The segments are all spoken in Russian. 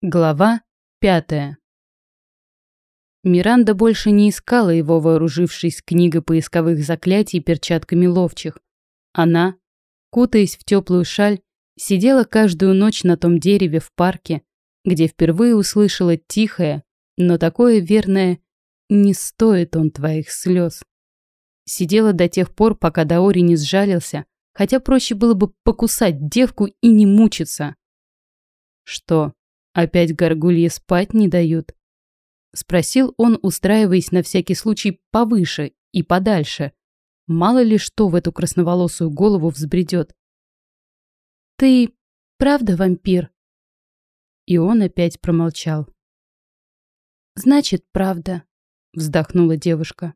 Глава пятая. Миранда больше не искала его, вооружившись книгой поисковых заклятий и перчатками ловчих. Она, кутаясь в теплую шаль, сидела каждую ночь на том дереве в парке, где впервые услышала тихое, но такое верное «не стоит он твоих слез». Сидела до тех пор, пока Даори не сжалился, хотя проще было бы покусать девку и не мучиться. Что, Опять горгульи спать не дают? Спросил он, устраиваясь на всякий случай повыше и подальше. Мало ли что в эту красноволосую голову взбредет. «Ты правда вампир?» И он опять промолчал. «Значит, правда», — вздохнула девушка.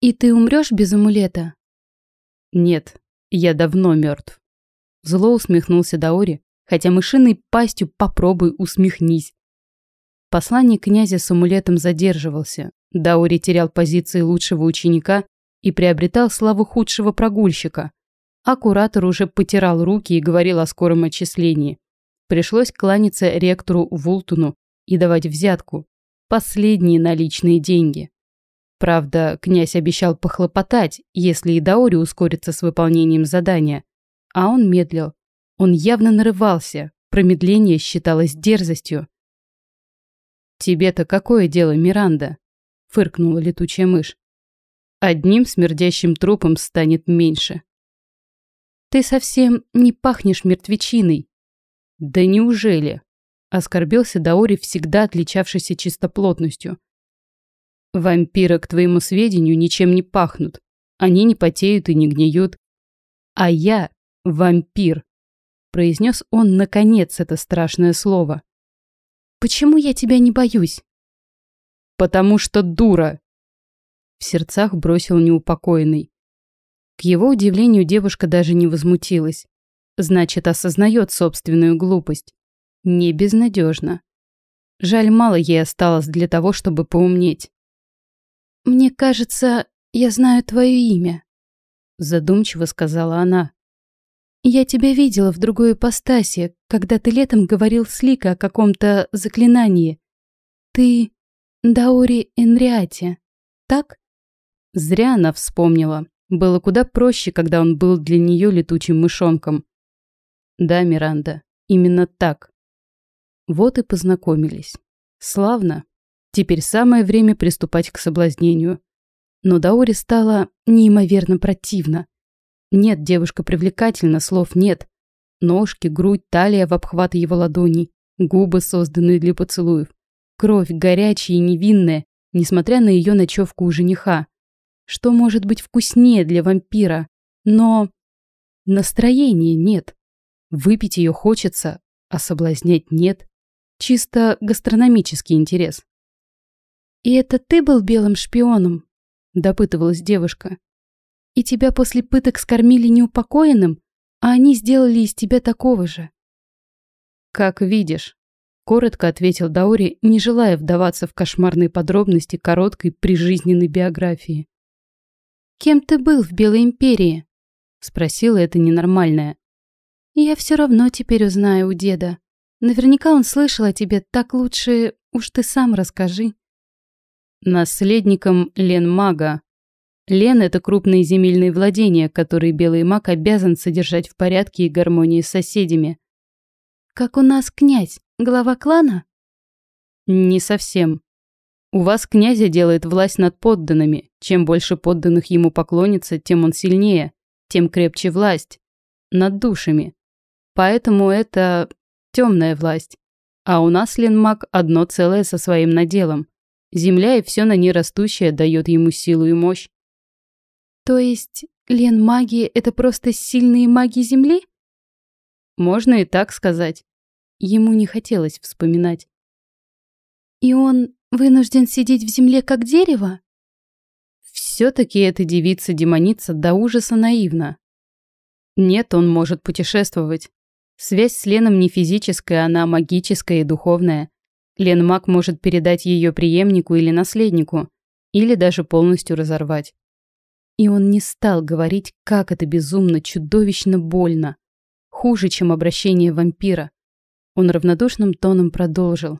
«И ты умрешь без амулета?» «Нет, я давно мертв». Зло усмехнулся Даори, хотя мышиной пастью попробуй усмехнись. Посланник князя с амулетом задерживался. Даури терял позиции лучшего ученика и приобретал славу худшего прогульщика. А куратор уже потирал руки и говорил о скором отчислении. Пришлось кланяться ректору Вултуну и давать взятку. Последние наличные деньги. Правда, князь обещал похлопотать, если и Даори ускорится с выполнением задания. А он медлил. Он явно нарывался, промедление считалось дерзостью. «Тебе-то какое дело, Миранда?» — фыркнула летучая мышь. «Одним смердящим трупом станет меньше». «Ты совсем не пахнешь мертвечиной». «Да неужели?» — оскорбился Даори, всегда отличавшийся чистоплотностью. «Вампиры, к твоему сведению, ничем не пахнут. Они не потеют и не гниют. А я — вампир произнес он наконец это страшное слово. «Почему я тебя не боюсь?» «Потому что дура!» В сердцах бросил неупокоенный. К его удивлению девушка даже не возмутилась. Значит, осознает собственную глупость. Не безнадежно. Жаль, мало ей осталось для того, чтобы поумнеть. «Мне кажется, я знаю твое имя», задумчиво сказала она. «Я тебя видела в другой ипостаси, когда ты летом говорил с Лика о каком-то заклинании. Ты Даори Энриате, так?» Зря она вспомнила. Было куда проще, когда он был для нее летучим мышонком. «Да, Миранда, именно так». Вот и познакомились. Славно. Теперь самое время приступать к соблазнению. Но Даори стало неимоверно противно. Нет, девушка привлекательна, слов нет. Ножки, грудь, талия в обхват его ладоней, губы, созданные для поцелуев. Кровь горячая и невинная, несмотря на ее ночевку у жениха. Что может быть вкуснее для вампира? Но настроения нет. Выпить ее хочется, а соблазнять нет. Чисто гастрономический интерес. «И это ты был белым шпионом?» – допытывалась девушка. И тебя после пыток скормили неупокоенным, а они сделали из тебя такого же. Как видишь, коротко ответил Даури, не желая вдаваться в кошмарные подробности короткой прижизненной биографии. Кем ты был в Белой империи? спросила это ненормальная. Я все равно теперь узнаю у деда. Наверняка он слышал о тебе, так лучше уж ты сам расскажи. Наследником Ленмага, Лен – это крупные земельные владения, которые белый маг обязан содержать в порядке и гармонии с соседями. Как у нас князь, глава клана? Не совсем. У вас князя делает власть над подданными. Чем больше подданных ему поклонится, тем он сильнее, тем крепче власть. Над душами. Поэтому это темная власть. А у нас Ленмаг одно целое со своим наделом. Земля и все на ней растущее дает ему силу и мощь. То есть Лен маги — это просто сильные маги Земли? Можно и так сказать. Ему не хотелось вспоминать. И он вынужден сидеть в земле как дерево? Все-таки эта девица-демоница до ужаса наивна. Нет, он может путешествовать. Связь с Леном не физическая, она магическая и духовная. Лен маг может передать ее преемнику или наследнику, или даже полностью разорвать. И он не стал говорить, как это безумно, чудовищно больно. Хуже, чем обращение вампира. Он равнодушным тоном продолжил.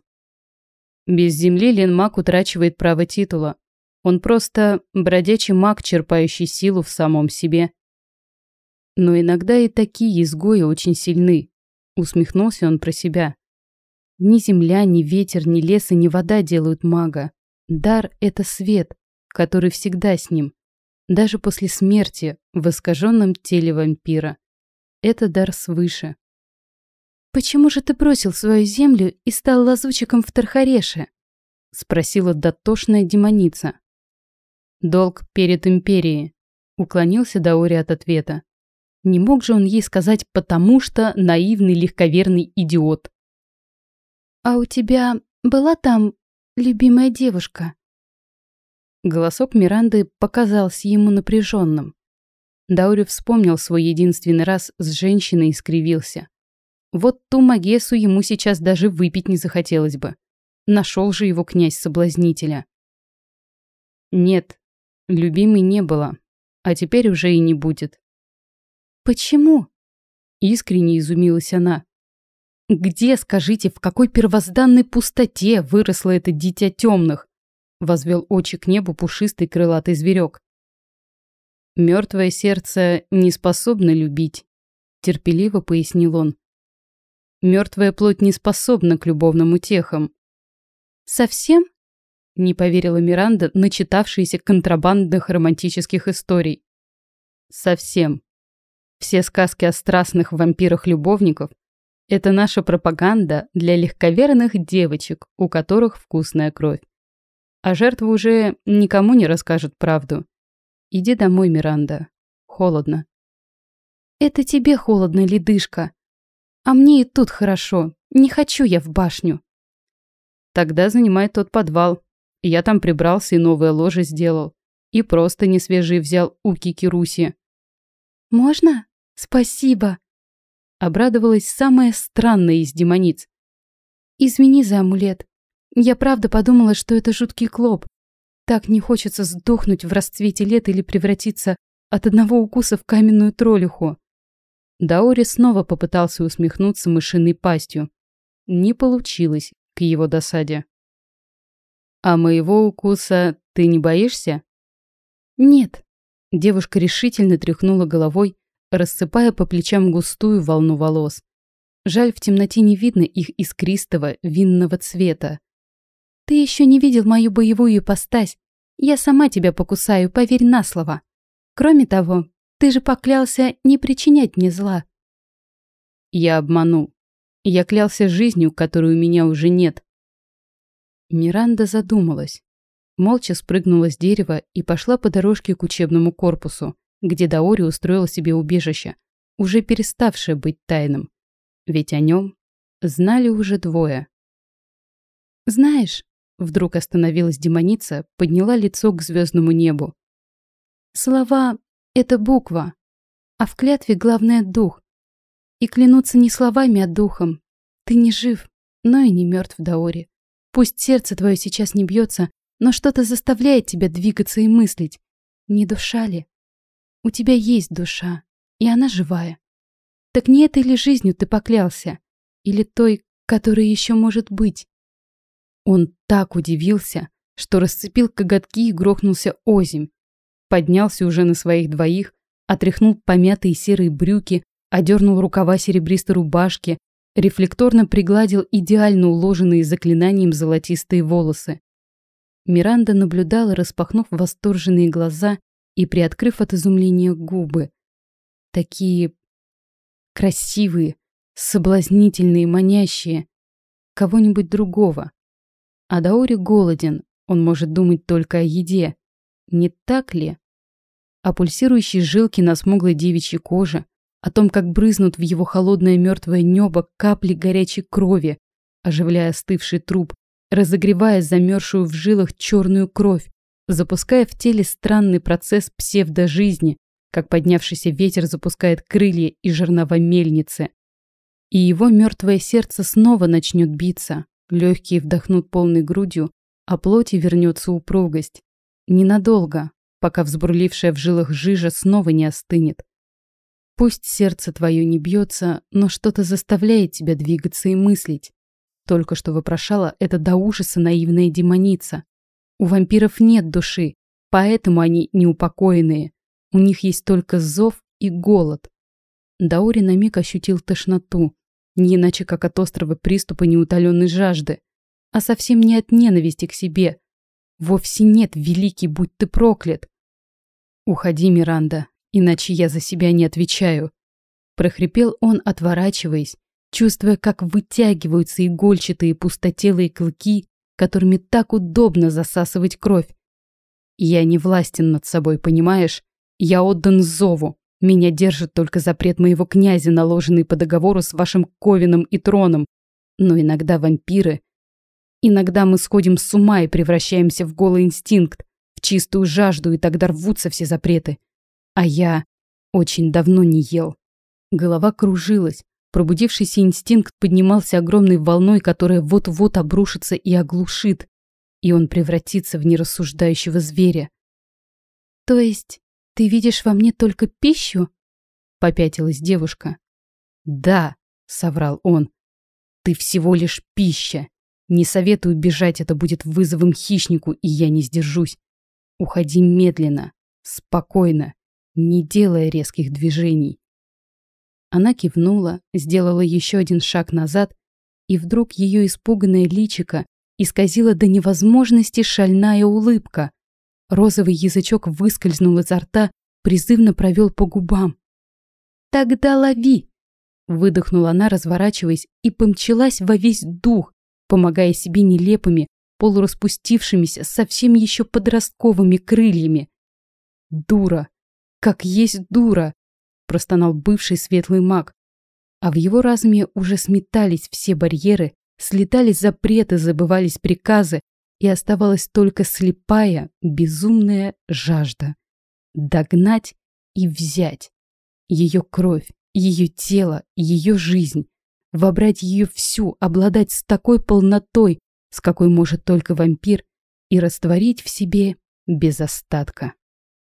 Без земли Лен Мак утрачивает право титула. Он просто бродячий маг, черпающий силу в самом себе. Но иногда и такие изгои очень сильны. Усмехнулся он про себя. Ни земля, ни ветер, ни лес и ни вода делают мага. Дар — это свет, который всегда с ним. Даже после смерти в искаженном теле вампира. Это дар свыше. «Почему же ты бросил свою землю и стал лазучиком в Тархареше?» — спросила дотошная демоница. «Долг перед империей», — уклонился Даори от ответа. Не мог же он ей сказать «потому что наивный легковерный идиот». «А у тебя была там любимая девушка?» Голосок Миранды показался ему напряженным. Даури вспомнил свой единственный раз с женщиной и скривился. Вот ту Магесу ему сейчас даже выпить не захотелось бы. Нашел же его князь-соблазнителя. Нет, любимой не было, а теперь уже и не будет. Почему? Искренне изумилась она. Где, скажите, в какой первозданной пустоте выросло это дитя темных? Возвел очи к небу пушистый крылатый зверек. Мертвое сердце не способно любить, терпеливо пояснил он. Мертвая плоть не способна к любовным утехам. Совсем? Не поверила Миранда, начитавшаяся контрабандных романтических историй. Совсем. Все сказки о страстных вампирах-любовников – это наша пропаганда для легковерных девочек, у которых вкусная кровь. А жертва уже никому не расскажет правду. Иди домой, Миранда. Холодно. Это тебе холодно, ледышка. А мне и тут хорошо. Не хочу я в башню. Тогда занимай тот подвал. Я там прибрался и новое ложе сделал. И просто не свежие взял у Кики Руси. Можно? Спасибо. Обрадовалась самая странная из демониц. Извини за амулет. Я правда подумала, что это жуткий клоп. Так не хочется сдохнуть в расцвете лет или превратиться от одного укуса в каменную троллиху. Даори снова попытался усмехнуться мышиной пастью. Не получилось, к его досаде. «А моего укуса ты не боишься?» «Нет». Девушка решительно тряхнула головой, рассыпая по плечам густую волну волос. Жаль, в темноте не видно их искристого винного цвета. «Ты еще не видел мою боевую ипостась. Я сама тебя покусаю, поверь на слово. Кроме того, ты же поклялся не причинять мне зла. Я обманул. Я клялся жизнью, которой у меня уже нет. Миранда задумалась. Молча спрыгнула с дерева и пошла по дорожке к учебному корпусу, где Даори устроил себе убежище, уже переставшее быть тайным. Ведь о нем знали уже двое. «Знаешь», — вдруг остановилась демоница, подняла лицо к звездному небу. «Слова это буква, а в клятве главное дух. И клянуться не словами, а духом. Ты не жив, но и не мертв, Даори. Пусть сердце твое сейчас не бьется, но что-то заставляет тебя двигаться и мыслить. Не душа ли? У тебя есть душа, и она живая. Так не этой ли жизнью ты поклялся? Или той, которая еще может быть? Он так удивился, что расцепил коготки и грохнулся озимь, поднялся уже на своих двоих, отряхнул помятые серые брюки, одернул рукава серебристой рубашки, рефлекторно пригладил идеально уложенные заклинанием золотистые волосы. Миранда наблюдала, распахнув восторженные глаза и приоткрыв от изумления губы. Такие красивые, соблазнительные, манящие. Кого-нибудь другого. А Даори голоден, он может думать только о еде. Не так ли? о пульсирующей жилке на смуглой девичьей коже, о том, как брызнут в его холодное мертвое небо капли горячей крови, оживляя остывший труп, разогревая замерзшую в жилах черную кровь, запуская в теле странный процесс псевдожизни, как поднявшийся ветер запускает крылья и жернова мельницы. И его мертвое сердце снова начнет биться, легкие вдохнут полной грудью, а плоти вернется упругость. Ненадолго, пока взбурлившая в жилах жижа снова не остынет. Пусть сердце твое не бьется, но что-то заставляет тебя двигаться и мыслить. Только что вопрошала это до ужаса наивная демоница. У вампиров нет души, поэтому они неупокоенные. У них есть только зов и голод. Даори на миг ощутил тошноту, не иначе как от острого приступа неутоленной жажды, а совсем не от ненависти к себе. Вовсе нет, великий, будь ты проклят. «Уходи, Миранда, иначе я за себя не отвечаю», прохрипел он, отворачиваясь, чувствуя, как вытягиваются игольчатые пустотелые клыки, которыми так удобно засасывать кровь. «Я не властен над собой, понимаешь? Я отдан зову. Меня держит только запрет моего князя, наложенный по договору с вашим Ковином и Троном. Но иногда вампиры... Иногда мы сходим с ума и превращаемся в голый инстинкт, в чистую жажду, и тогда рвутся все запреты. А я очень давно не ел. Голова кружилась, пробудившийся инстинкт поднимался огромной волной, которая вот-вот обрушится и оглушит, и он превратится в нерассуждающего зверя. То есть «Ты видишь во мне только пищу?» — попятилась девушка. «Да», — соврал он, — «ты всего лишь пища. Не советую бежать, это будет вызовом хищнику, и я не сдержусь. Уходи медленно, спокойно, не делая резких движений». Она кивнула, сделала еще один шаг назад, и вдруг ее испуганное личико исказила до невозможности шальная улыбка. Розовый язычок выскользнул изо рта, призывно провел по губам. «Тогда лови!» Выдохнула она, разворачиваясь, и помчалась во весь дух, помогая себе нелепыми, полураспустившимися, совсем еще подростковыми крыльями. «Дура! Как есть дура!» простонал бывший светлый маг. А в его разуме уже сметались все барьеры, слетались запреты, забывались приказы, и оставалась только слепая, безумная жажда. Догнать и взять. Ее кровь, ее тело, ее жизнь. Вобрать ее всю, обладать с такой полнотой, с какой может только вампир, и растворить в себе без остатка.